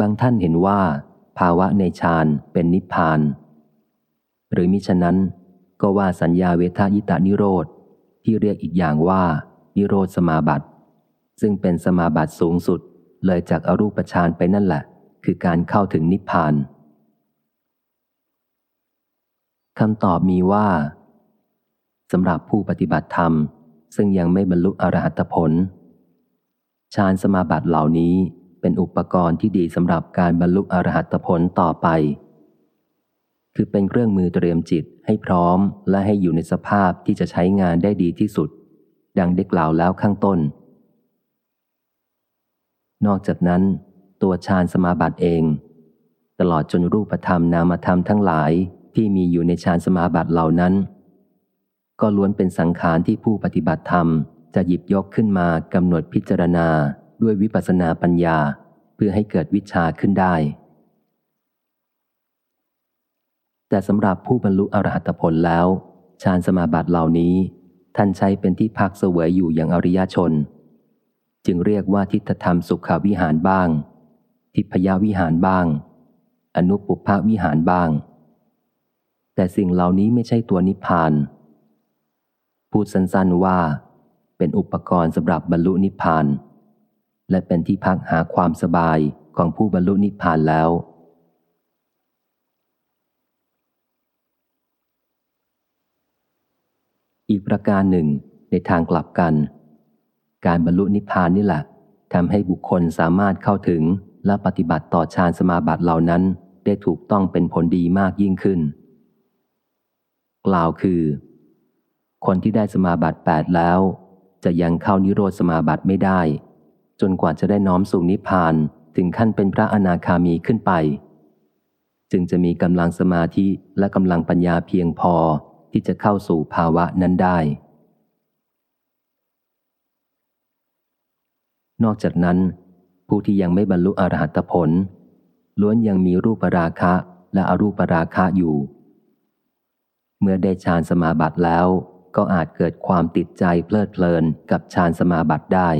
บางท่านเห็นว่า ภาวะในฌานเป็นนิพพาน หรือมิฉะนั้นก็ว่าสัญญาเวทายตานิโรธ ที่เรียกอีกอย่างว่า นิโรธสมาบัติ ซึ่งเป็นสมาบัติสูงสุดเลยจากอรูปฌานไปนั่นแหละ คือการเข้าถึงนิพพานคำตอบมีว่าสำหรับผู้ปฏิบัติธรรม ซึ่งยังไม่บรรลุอรหัตผลฌานสมาบัติเหล่านี้ เป็นอุปกรณ์ที่ดีสำหรับการบรรลุอรหัตผลต่อไป คือเป็นเครื่องมือเตรียมจิตให้พร้อมและให้อยู่ในสภาพที่จะใช้งานได้ดีที่สุด ดังได้กล่าวแล้วข้างต้น นอกจากนั้น ตัวฌานสมาบัติเอง ตลอดจนรูปธรรมนามธรรมทั้งหลายที่มีอยู่ในฌานสมาบัติเหล่านั้น ก็ล้วนเป็นสังขารที่ผู้ปฏิบัติธรรมจะหยิบยกขึ้นมากำหนดพิจารณา ด้วยวิปัสนาปัญญาเพื่อให้เกิดวิชาขึ้นได้ แต่สำหรับผู้บรรลุอรหัตผลแล้วฌานสมาบัติเหล่านี้ท่านใช้เป็นที่พักเสวยอยู่อย่างอริยชน จึงเรียกว่าทิฏฐธรรมสุขวิหารบ้าง ทิพยวิหารบ้าง อนุปุพวิหารบ้าง แต่สิ่งเหล่านี้ไม่ใช่ตัวนิพพาน พูดสั้นๆว่า เป็นอุปกรณ์สำหรับบรรลุนิพพาน และเป็นที่พักหาความสบายของผู้บรรลุนิพพานแล้ว อีกประการหนึ่ง ในทางกลับกัน การบรรลุนิพพานนี่แหละทำให้บุคคลสามารถเข้าถึงและปฏิบัติต่อฌานสมาบัติเหล่านั้นได้ถูกต้องเป็นผลดีมากยิ่งขึ้น กล่าวคือ คนที่ได้สมาบัติแปดแล้ว จะยังเข้านิโรธสมาบัติไม่ได้ จนกว่าจะได้น้อมสู่นิพพานถึงขั้นเป็นพระอนาคามีขึ้นไป จึงจะมีกำลังสมาธิและกำลังปัญญาเพียงพอที่จะเข้าสู่ภาวะนั้นได้ นอกจากนั้น ผู้ที่ยังไม่บรรลุอรหัตผล ล้วนยังมีรูปราคะและอรูปราคะอยู่ เมื่อได้ฌานสมาบัติแล้วก็อาจเกิดความติดใจเพลิดเพลินกับฌานสมาบัติได้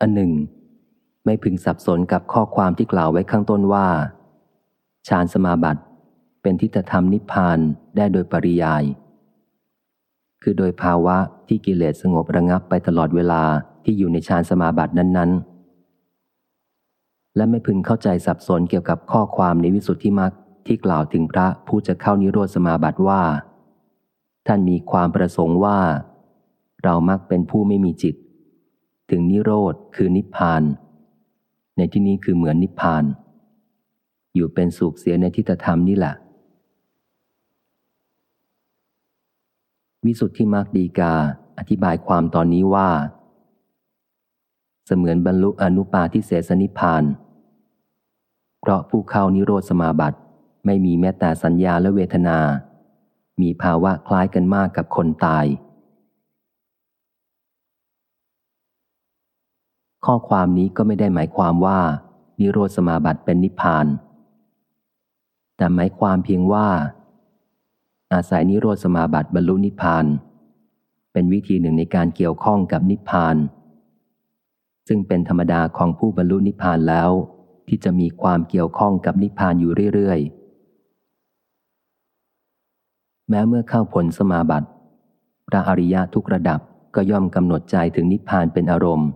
อันหนึ่ง ไม่พึงสับสนกับข้อความที่กล่าวไว้ข้างต้นว่าฌานสมาบัติเป็นทิฏฐธรรมนิพพานได้โดยปริยาย คือโดยภาวะที่กิเลสสงบระงับไปตลอดเวลาที่อยู่ในฌานสมาบัตินั้น ๆ และไม่พึงเข้าใจสับสนเกี่ยวกับข้อความในวิสุทธิมรรคที่กล่าวถึงพระผู้จะเข้านิโรธสมาบัติว่า ท่านมีความประสงค์ว่า เรามักเป็นผู้ไม่มีจิต ถึงนิโรธคือนิพพาน ในที่นี้คือเหมือนนิพพาน อยู่เป็นสุขเสียในทิฏฐธรรมนี่แหละ วิสุทธิมรรคดีกา อธิบายความตอนนี้ว่า เสมือนบรรลุอนุปาทิเสสนิพพาน เพราะผู้เข้านิโรธสมาบัติไม่มีแม้แต่สัญญาและเวทนา มีภาวะคล้ายกันมากกับคนตาย ข้อความนี้ก็ไม่ได้หมายความว่า นิโรธสมาบัติเป็นนิพพาน แต่หมายความเพียงว่า อาศัยนิโรธสมาบัติบรรลุนิพพาน เป็นวิธีหนึ่งในการเกี่ยวข้องกับนิพพาน ซึ่งเป็นธรรมดาของผู้บรรลุนิพพานแล้ว ที่จะมีความเกี่ยวข้องกับนิพพานอยู่เรื่อยๆ แม้เมื่อเข้าผลสมาบัติพระอริยะทุกระดับก็ย่อมกำหนดใจถึงนิพพานเป็นอารมณ์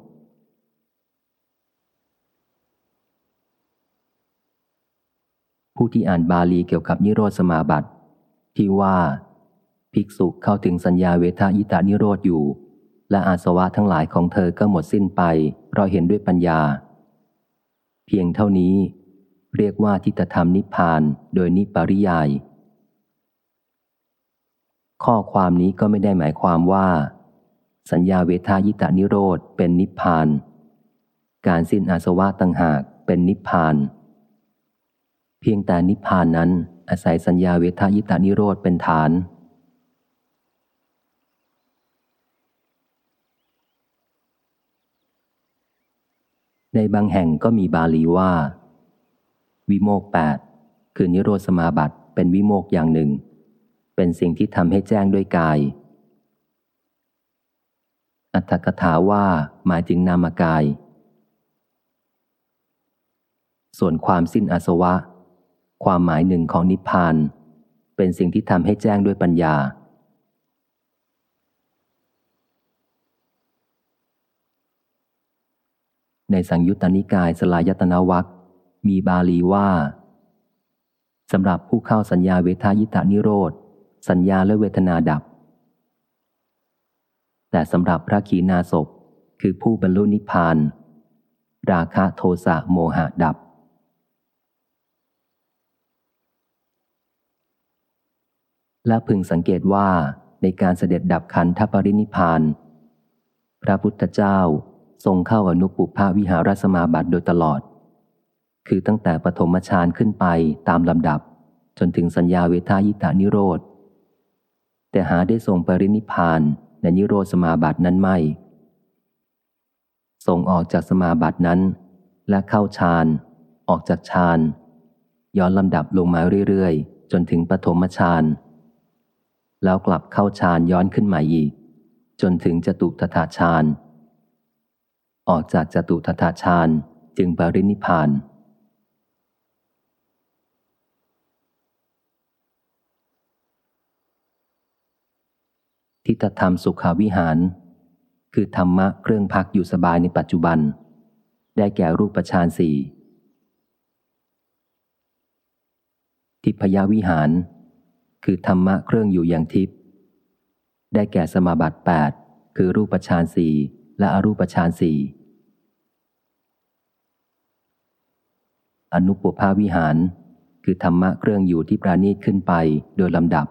ผู้ที่อ่านบาลีเกี่ยวกับนิโรธสมาบัติ ที่ว่าภิกษุเข้าถึงสัญญาเวทายตานิโรธอยู่ และอาสวะทั้งหลายของเธอก็หมดสิ้นไปเพราะเห็นด้วยปัญญา เพียงเท่านี้ เรียกว่าทิฏฐธรรมนิพพานโดยนิปริยาย ข้อความนี้ก็ไม่ได้หมายความว่า สัญญาเวทายตานิโรธเป็นนิพพาน การสิ้นอาสวะต่างหากเป็นนิพพาน เพียงแต่นิพพานนั้นอาศัยสัญญาเวทายตานิโรธเป็นฐาน ในบางแห่งก็มีบาลีว่า วิโมกแปดคือนิโรธสมาบัติเป็นวิโมกอย่างหนึ่ง เป็นสิ่งที่ทำให้แจ้งด้วยกาย อัตถกถาว่าหมายถึงนามกาย ส่วนความสิ้นอาสวะ ความหมายหนึ่งของนิพพาน เป็นสิ่งที่ทำให้แจ้งด้วยปัญญา ในสังยุตตนิกายสลายตนาวัคมีบาลีว่าสำหรับผู้เข้าสัญญาเวทายตานิโรธ สัญญาและเวทนาดับ แต่สำหรับพระขีณาศพคือผู้บรรลุนิพพาน ราคะโทสะโมหะดับ และพึงสังเกตว่าในการเสด็จดับขันธปรินิพาน พระพุทธเจ้าทรงเข้าอนุปุพาวิหารสมาบัติโดยตลอด คือตั้งแต่ปฐมฌานขึ้นไปตามลำดับ จนถึงสัญญาเวทายตานิโรธ แต่หาได้ทรงปรินิพานในนิโรธสมาบัตินั้นไม่ทรงออกจากสมาบัตินั้น และเข้าฌาน ออกจากฌาน ย้อนลำดับลงมาเรื่อย ๆ จนถึงปฐมฌาน แล้วกลับเข้าฌานย้อนขึ้นมาอีก จนถึงจตุทถาฌานออกจากจตุทถาฌานจึงปรินิพาน ทิฏฐธรรมสุขาวิหาร คือธรรมะเครื่องพักอยู่สบายในปัจจุบัน ได้แก่รูปฌานสี่ทิพยวิหาร คือธรรมะเครื่องอยู่อย่างทิพย์ได้แก่สมาบัติ 8 คือรูปฌานสี่และอรูปฌานสี่อนุปภาวิหาร คือธรรมะเครื่องอยู่ที่ปราณีตขึ้นไปโดยลำดับ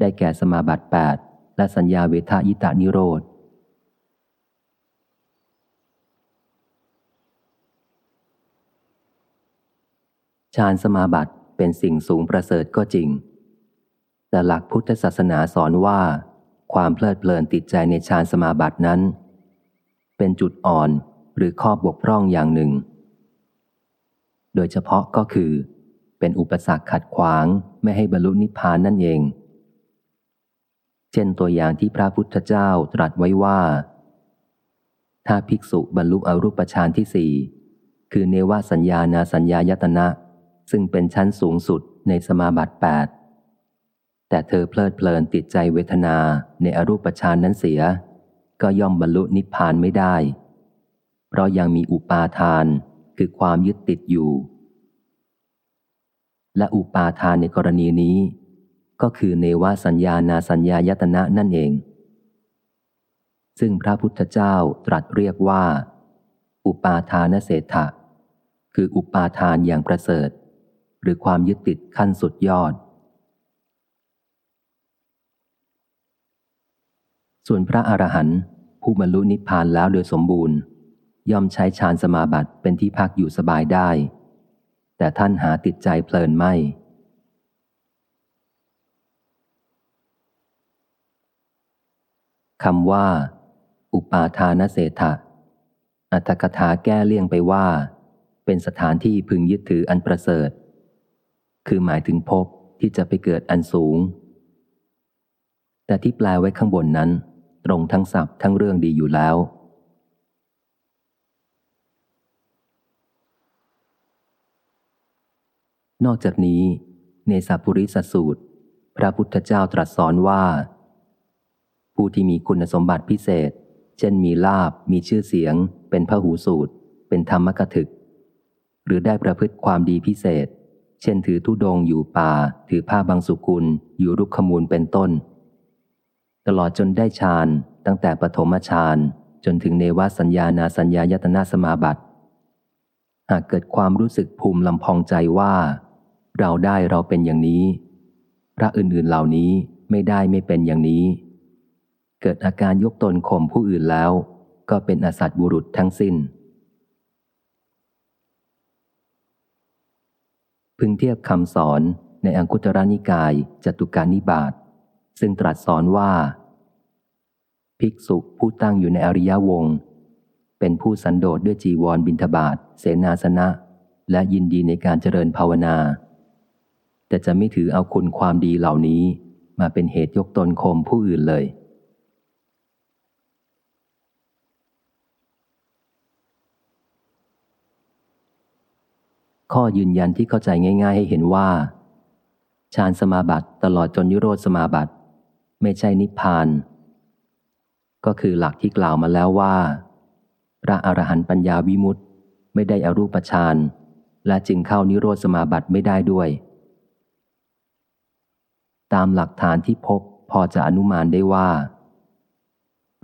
ได้แก่สมาบัติ 8 และสัญญาเวทายตานิโรธฌานสมาบัติเป็นสิ่งสูงประเสริฐก็จริง แต่หลักพุทธศาสนาสอนว่า ความเพลิดเพลินติดใจในฌานสมาบัตินั้น เป็นจุดอ่อนหรือข้อบกพร่องอย่างหนึ่ง โดยเฉพาะก็คือ เป็นอุปสรรคขัดขวางไม่ให้บรรลุนิพพานนั่นเอง เช่นตัวอย่างที่พระพุทธเจ้าตรัสไว้ว่า ถ้าภิกษุบรรลุอรูปฌานที่สี่คือเนวสัญญานาสัญญายตนะ ซึ่งเป็นชั้นสูงสุดในสมาบัติแปด แต่เธอเพลิดเพลินติดใจเวทนาในอรูปฌานนั้นเสีย ก็ย่อมบรรลุนิพพานไม่ได้ เพราะยังมีอุปาทานคือความยึดติดอยู่ และอุปาทานในกรณีนี้ ก็คือเนวสัญญานาสัญญายตนะนั่นเอง ซึ่งพระพุทธเจ้าตรัสเรียกว่า อุปาทานเศรษฐะคืออุปาทานอย่างประเสริฐ หรือความยึดติดขั้นสุดยอด ส่วนพระอรหันต์ผู้บรรลุนิพพานแล้วโดยสมบูรณ์ ย่อมใช้ฌานสมาบัติเป็นที่พักอยู่สบายได้ แต่ท่านหาติดใจเพลินไม่ คำว่า อุปาทานเศรษฐะอัตถกถาแก้เลี่ยงไปว่า เป็นสถานที่พึงยึดถืออันประเสริฐ คือหมายถึงภพที่จะไปเกิดอันสูง แต่ที่แปลไว้ข้างบนนั้น ตรงทั้งศัพท์ทั้งเรื่องดีอยู่แล้ว นอกจากนี้ ในสัพพุริสสูตร พระพุทธเจ้าตรัสสอนว่า ผู้ที่มีคุณสมบัติพิเศษ เช่นมีลาบมีชื่อเสียง เป็นพระหูสูตร เป็นธรรมกถึก หรือได้ประพฤติความดีพิเศษ เช่นถือทุดงอยู่ป่า ถือผ้าบางสุกุลอยู่รุกขมูลเป็นต้น ตลอดจนได้ฌานตั้งแต่ปฐมฌานจนถึงเนวสัญญานาสัญญายตนาสมาบัติ หากเกิดความรู้สึกภูมิลำพองใจว่า เราได้เราเป็นอย่างนี้ พระอื่นๆเหล่านี้ไม่ได้ไม่เป็นอย่างนี้ เกิดอาการยกตนข่มผู้อื่นแล้ว ก็เป็นอสัตบุรุษทั้งสิน้น พึงเทียบคำสอนในอังคุตรนิกายจตุการนิบาตซึ่งตรัสสอนว่า ภิกษุผู้ตั้งอยู่ในอริยวง เป็นผู้สันโดษด้วยจีวรบินทบาทเสนาสนะ และยินดีในการเจริญภาวนา แต่จะไม่ถือเอาคุณความดีเหล่านี้มาเป็นเหตุยกตนข่มผู้อื่นเลย ข้อยืนยันที่เข้าใจง่าย ๆ ให้เห็นว่าฌานสมาบัติตลอดจนยุโรธสมาบัติ ไม่ใช่นิพพาน ก็คือหลักที่กล่าวมาแล้วว่า พระอรหันต์ปัญญาวิมุตติไม่ได้อรูปฌานและจึงเข้านิโรธสมาบัติไม่ได้ด้วย ตามหลักฐานที่พบพอจะอนุมานได้ว่า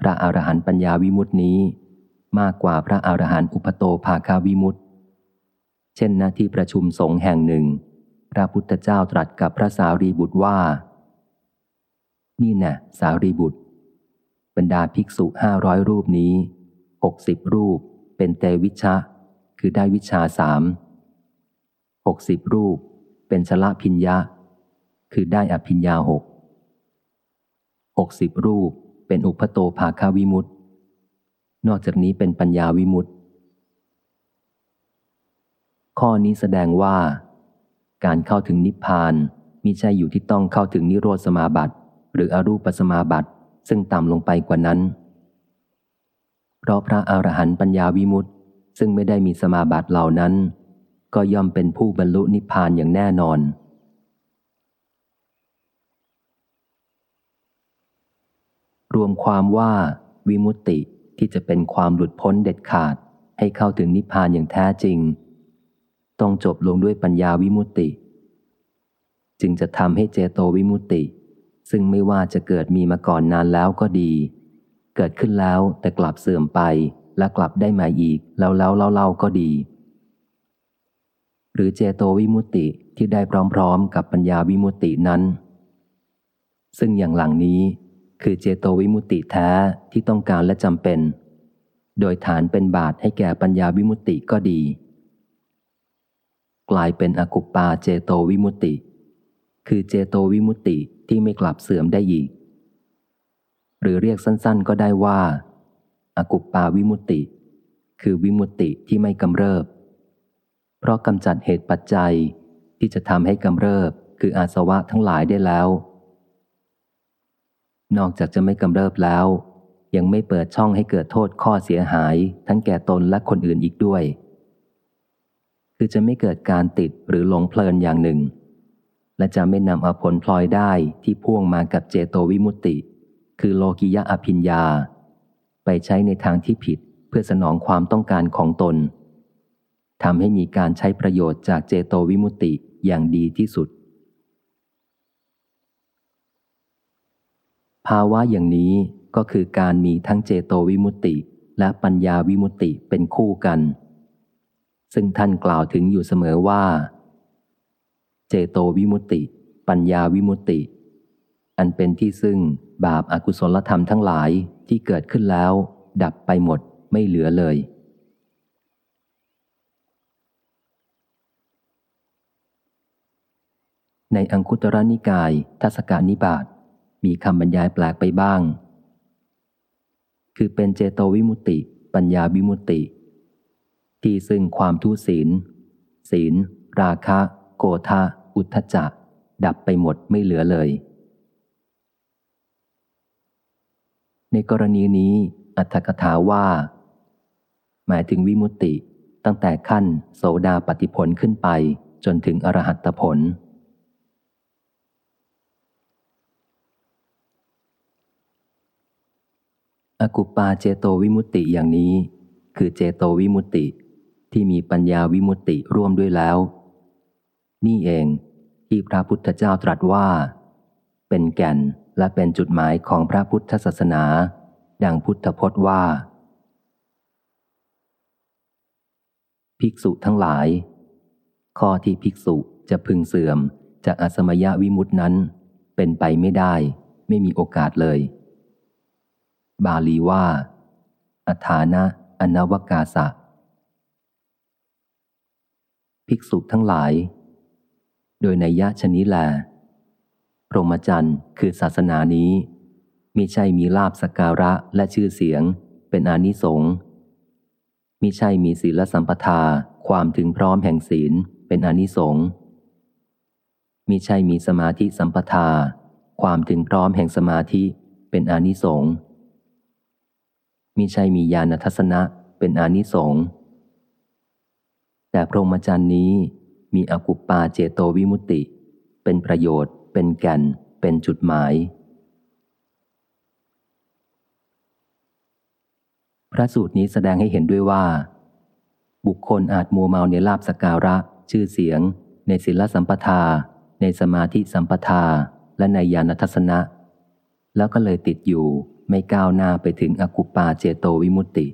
พระอรหันต์ปัญญาวิมุตตินี้ มากกว่าพระอรหันต์อุปโตภาคาวิมุตติ เช่นณที่ประชุมสงฆ์แห่งหนึ่ง พระพุทธเจ้าตรัสกับพระสารีบุตรว่า นี่น่สารีบุตร บรรดาภิกษุห้าร้อยรูปนี้หกสิบรูปเป็นเตวิชะ คือได้วิชาสามหกสิบรูปเป็นชละพิญญาคือได้อภิญญาหกหกสิบรูปเป็นอุปโตภาคาวิมุตตนอกจากนี้เป็นปัญญาวิมุตตข้อนี้แสดงว่า การเข้าถึงนิพพานมิใช่อยู่ที่ต้องเข้าถึงนิโรธสมาบัติ หรืออรูปสมาบัติ ซึ่งต่ำลงไปกว่านั้น เพราะพระอรหันต์ปัญญาวิมุตติ ซึ่งไม่ได้มีสมาบัติเหล่านั้น ก็ย่อมเป็นผู้บรรลุนิพพานอย่างแน่นอน รวมความว่าวิมุตติที่จะเป็นความหลุดพ้นเด็ดขาดให้เข้าถึงนิพพานอย่างแท้จริง ต้องจบลงด้วยปัญญาวิมุตติ จึงจะทำให้เจโตวิมุตติ ซึ่งไม่ว่าจะเกิดมีมาก่อนนานแล้วก็ดี เกิดขึ้นแล้วแต่กลับเสื่อมไปและกลับได้มาอีกแล้วแล้วเล่าๆก็ดี หรือเจโตวิมุตติที่ได้พร้อมๆ กับปัญญาวิมุตตินั้น ซึ่งอย่างหลังนี้คือเจโตวิมุตติแท้ที่ต้องการและจำเป็น โดยฐานเป็นบาตให้แก่ปัญญาวิมุตติก็ดี กลายเป็นอกุปปาเจโตวิมุตติ คือเจโตวิมุตติ ที่ไม่กลับเสื่อมได้อีก หรือเรียกสั้นๆก็ได้ว่าอากุปปาวิมุตติ คือวิมุตติที่ไม่กำเริบ เพราะกำจัดเหตุปัจจัยที่จะทำให้กำเริบคืออาสวะทั้งหลายได้แล้ว นอกจากจะไม่กำเริบแล้ว ยังไม่เปิดช่องให้เกิดโทษข้อเสียหาย ทั้งแก่ตนและคนอื่นอีกด้วย คือจะไม่เกิดการติดหรือหลงเพลินอย่างหนึ่ง และจะไม่นำเอาผลพลอยได้ที่พ่วงมากับเจโตวิมุตติ คือโลกิยะอภิญญา ไปใช้ในทางที่ผิดเพื่อสนองความต้องการของตนทำให้มีการใช้ประโยชน์จากเจโตวิมุตติอย่างดีที่สุด ภาวะอย่างนี้ก็คือการมีทั้งเจโตวิมุตติ และปัญญาวิมุตติเป็นคู่กัน ซึ่งท่านกล่าวถึงอยู่เสมอว่า เจโตวิมุตติ ปัญญาวิมุตติ อันเป็นที่ซึ่งบาปอากุศลธรรมทั้งหลายที่เกิดขึ้นแล้ว ดับไปหมดไม่เหลือเลย ในอังคุตรนิกายทัศกานิบาตมีคำบรรยายแปลกไปบ้าง คือเป็นเจโตวิมุตติ ปัญญาวิมุตติ ที่ซึ่งความทุศีล ศีล ราคะ โกธาอุทธจักดับไปหมดไม่เหลือเลย ในกรณีนี้อัตถกถาว่า หมายถึงวิมุตติตั้งแต่ขั้นโสดาปฏิผลขึ้นไปจนถึงอรหัตผล อกุปาเจโตวิมุตติอย่างนี้ คือเจโตวิมุตติที่มีปัญญาวิมุตติร่วมด้วยแล้ว นี่เองที่พระพุทธเจ้าตรัสว่า เป็นแก่นและเป็นจุดหมายของพระพุทธศาสนา ดังพุทธพจน์ว่า ภิกษุทั้งหลาย ข้อที่ภิกษุจะพึงเสื่อมจากอสมยวิมุตินั้น เป็นไปไม่ได้ ไม่มีโอกาสเลย บาลีว่า อัฐานะอนวกาสะภิกษุทั้งหลาย ดยในยะชนิแลพรหมจรรย์คือศาสนานี้มิใช่มีลาบสการะและชื่อเสียง เป็นอนิสงส์มิใช่มีศีลสัมปทาความถึงพร้อมแห่งศีลเป็นอนิสงส์มิใช่มีสมาธิสัมปทา ความถึงพร้อมแห่งสมาธิเป็นอนิสงส์มิใช่มีญาณทัศนะเป็นอนิสงส์แต่พรหมจรรย์นี้ มีอกุปปาเจโตวิมุตติ เป็นประโยชน์ เป็นแก่น เป็นจุดหมาย พระสูตรนี้แสดงให้เห็นด้วยว่า บุคคลอาจมัวเมาในลาบสการะ ชื่อเสียง ในศิลสัมปทา ในสมาธิสัมปทา และในญาณทัศนะ แล้วก็เลยติดอยู่ไม่ก้าวหน้าไปถึงอกุปปาเจโตวิมุตติ